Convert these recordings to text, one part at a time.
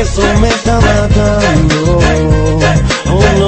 Eso me está matando. Oh no.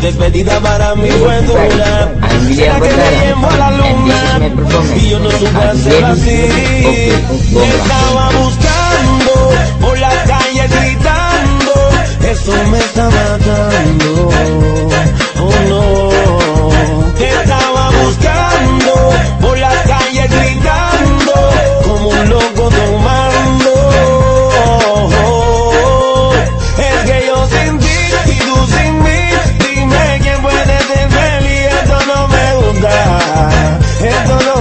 tu despedida para mí fue dura. Será que te llevo a la luna. y yo no supe hacerlo así. Estaba buscando por la calle gritando, eso me está matando. Oh no, te estaba buscando por la calle gritando. Como un loco tomando. El dolor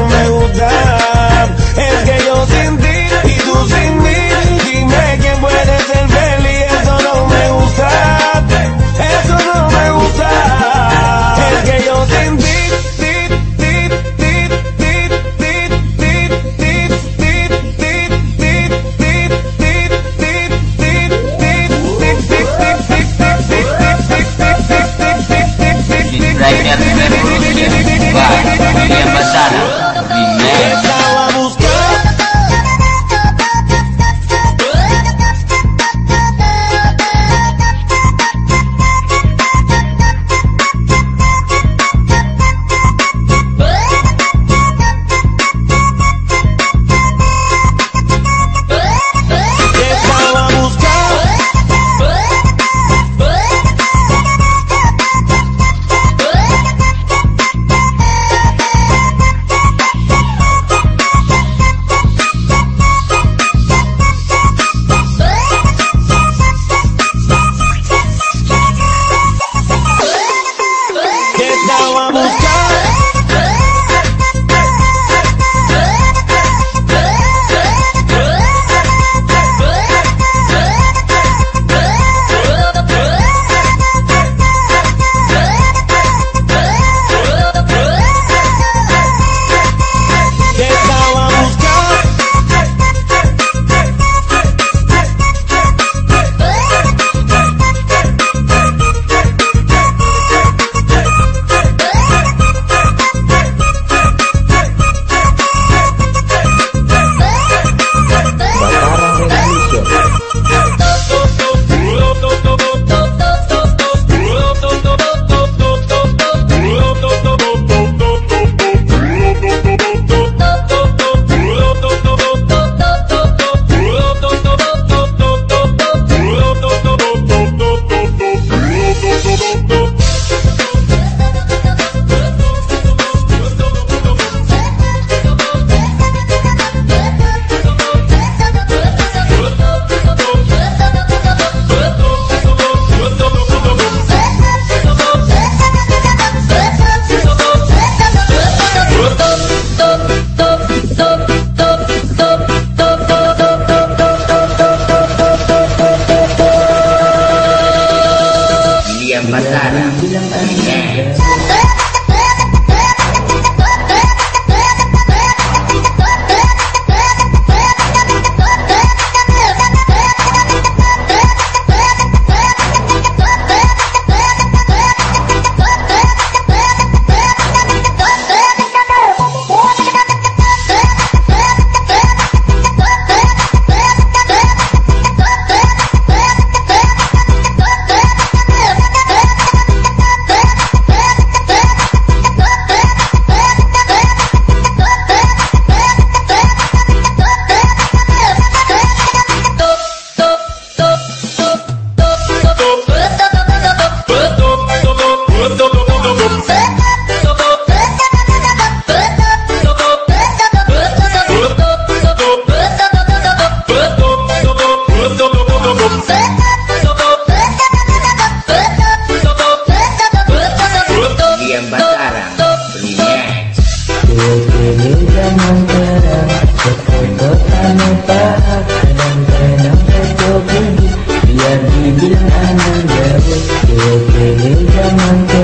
lo que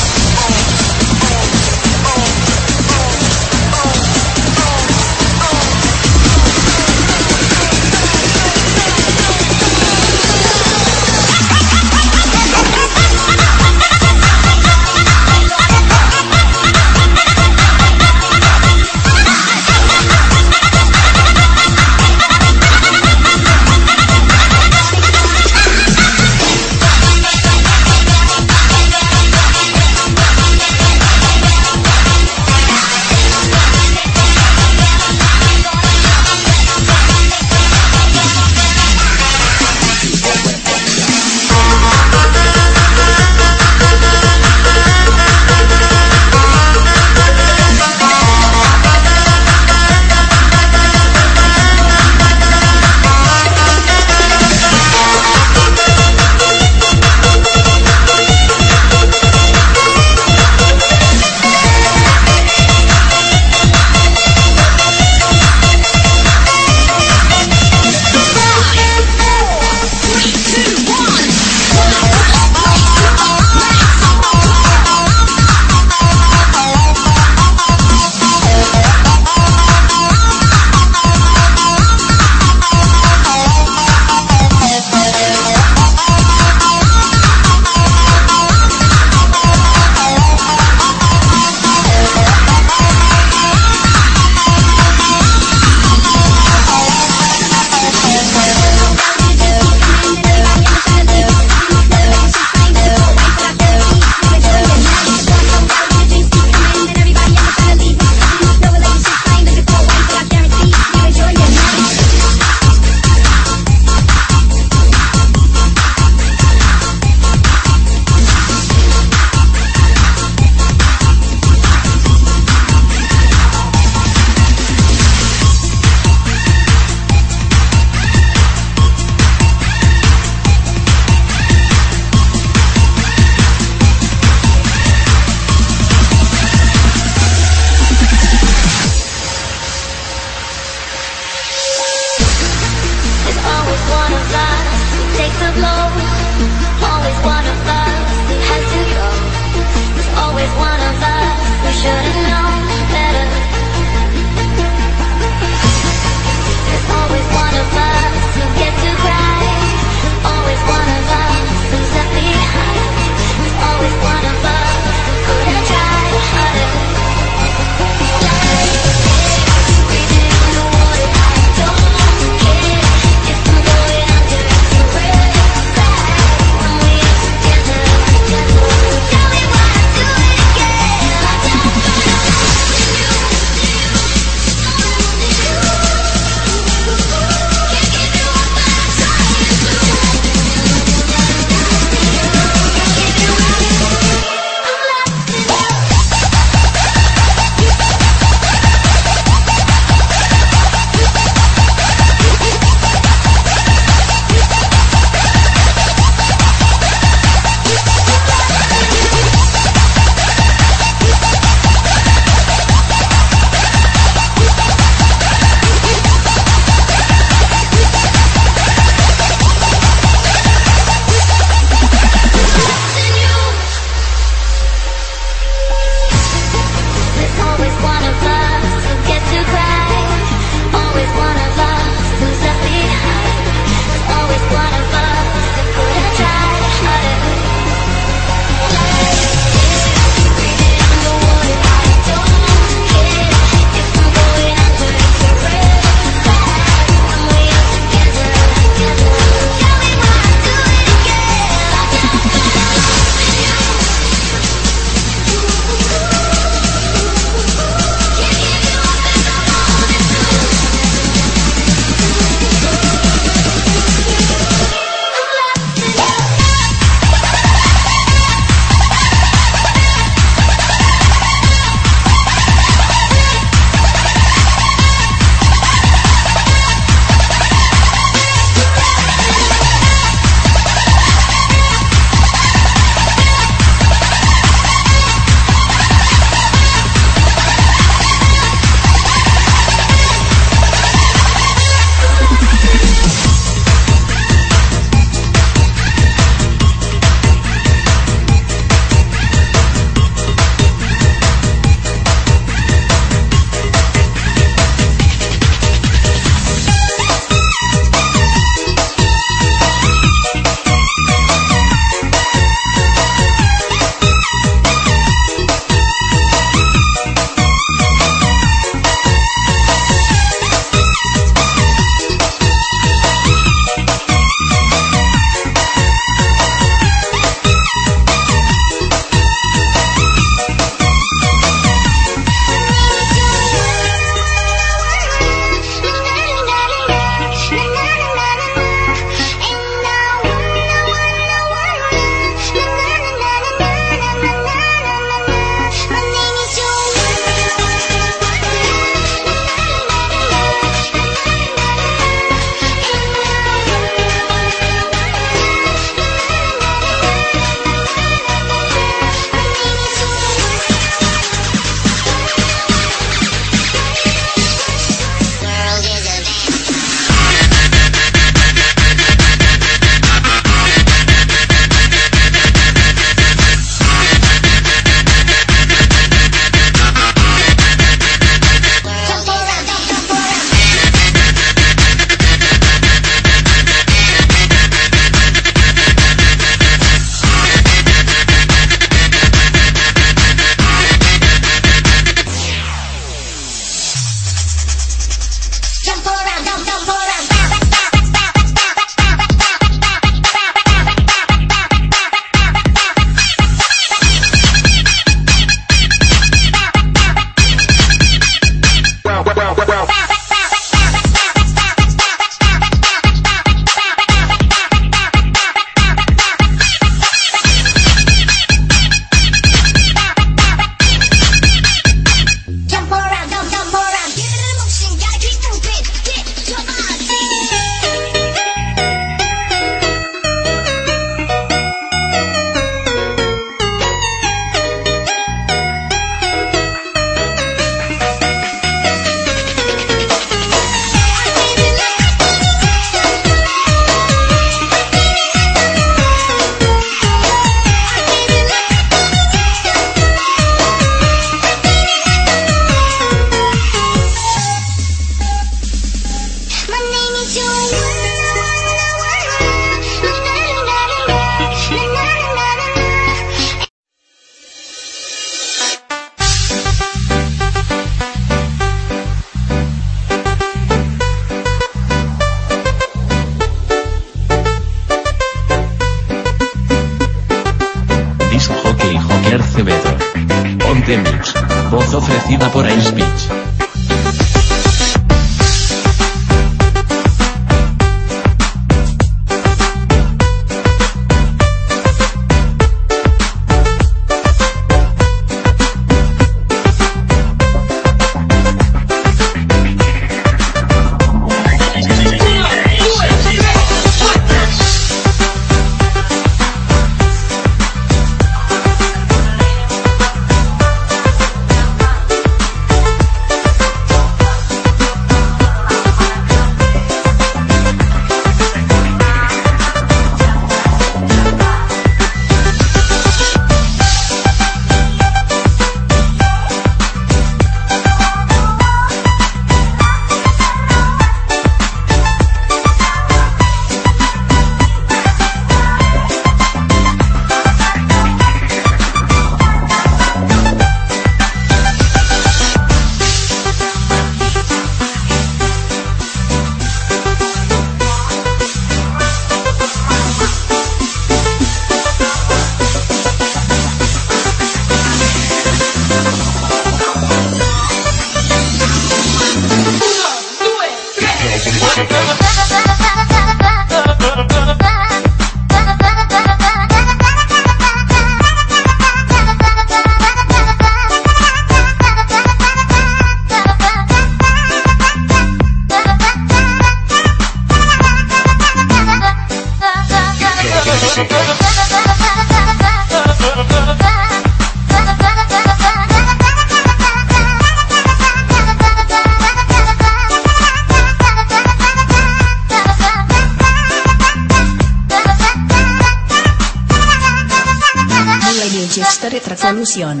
Digester Revolution.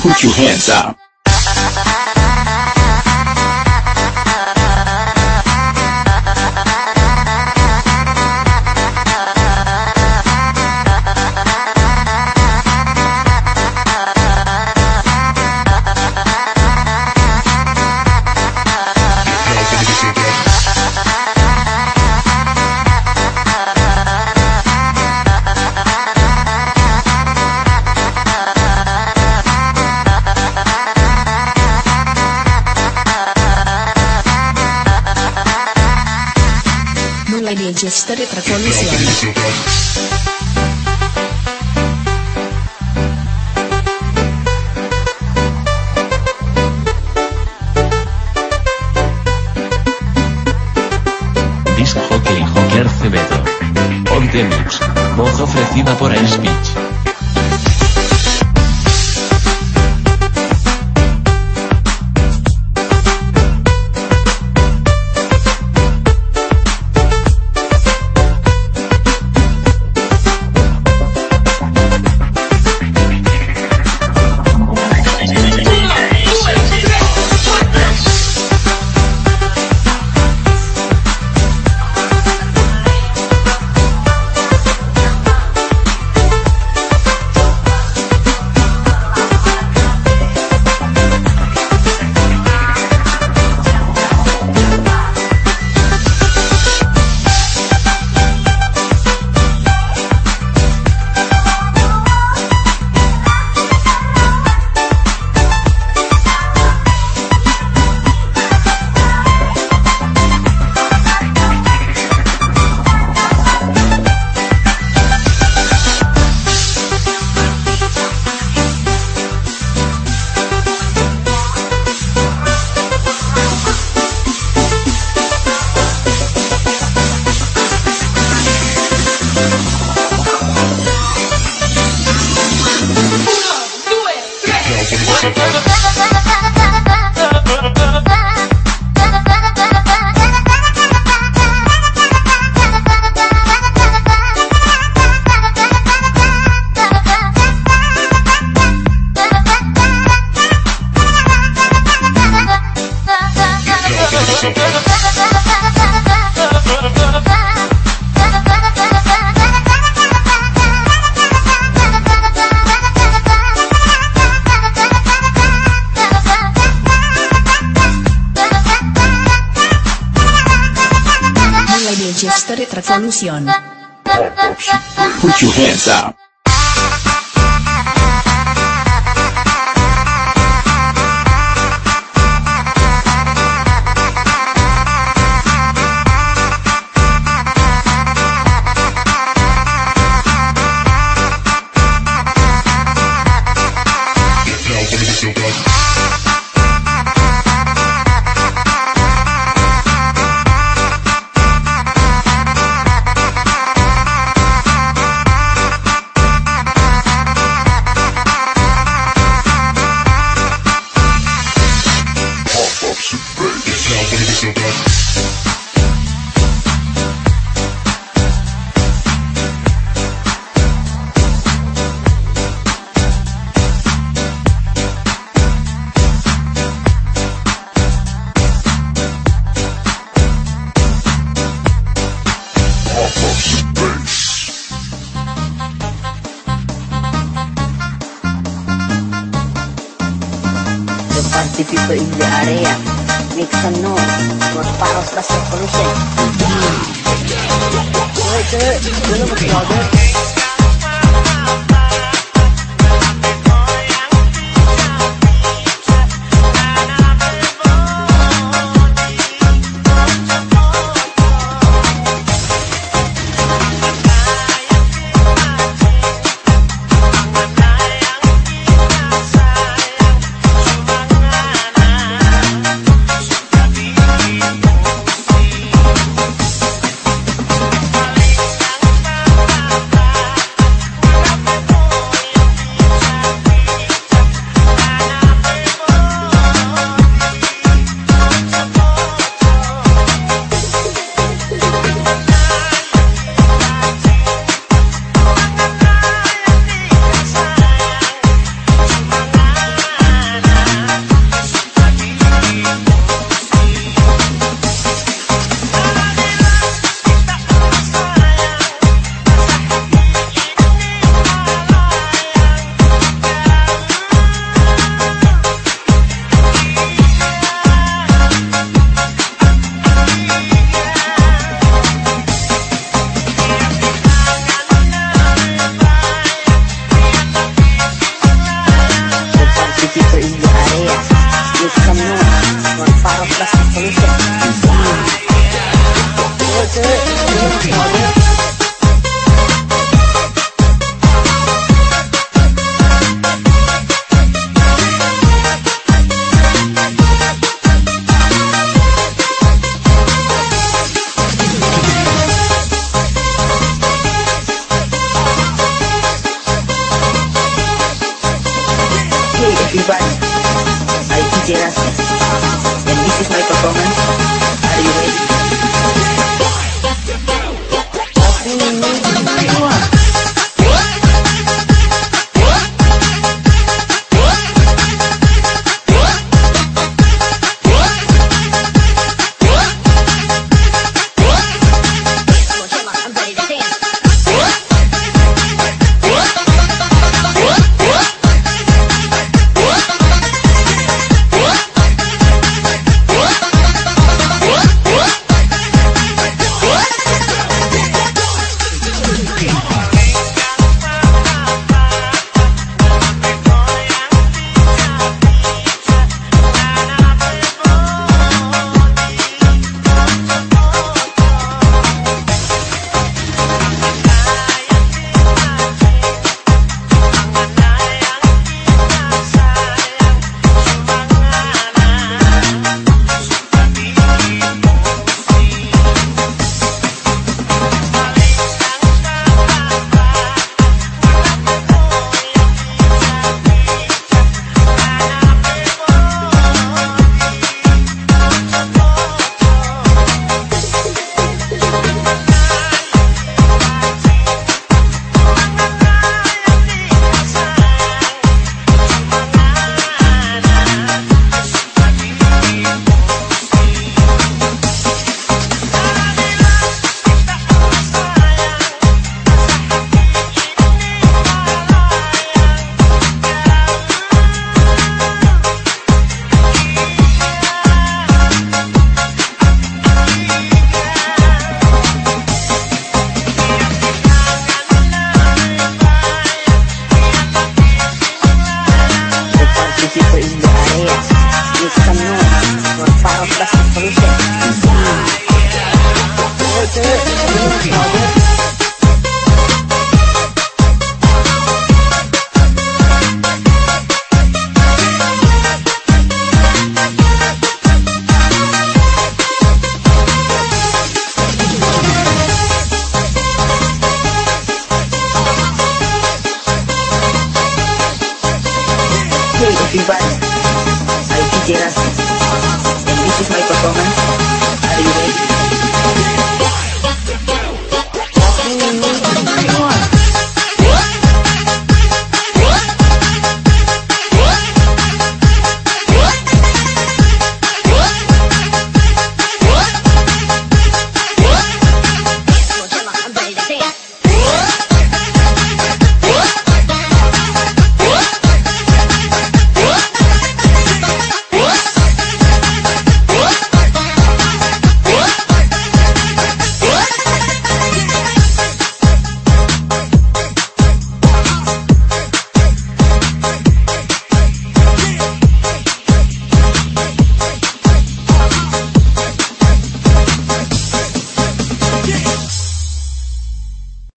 Put your hands up. Digester Revolution.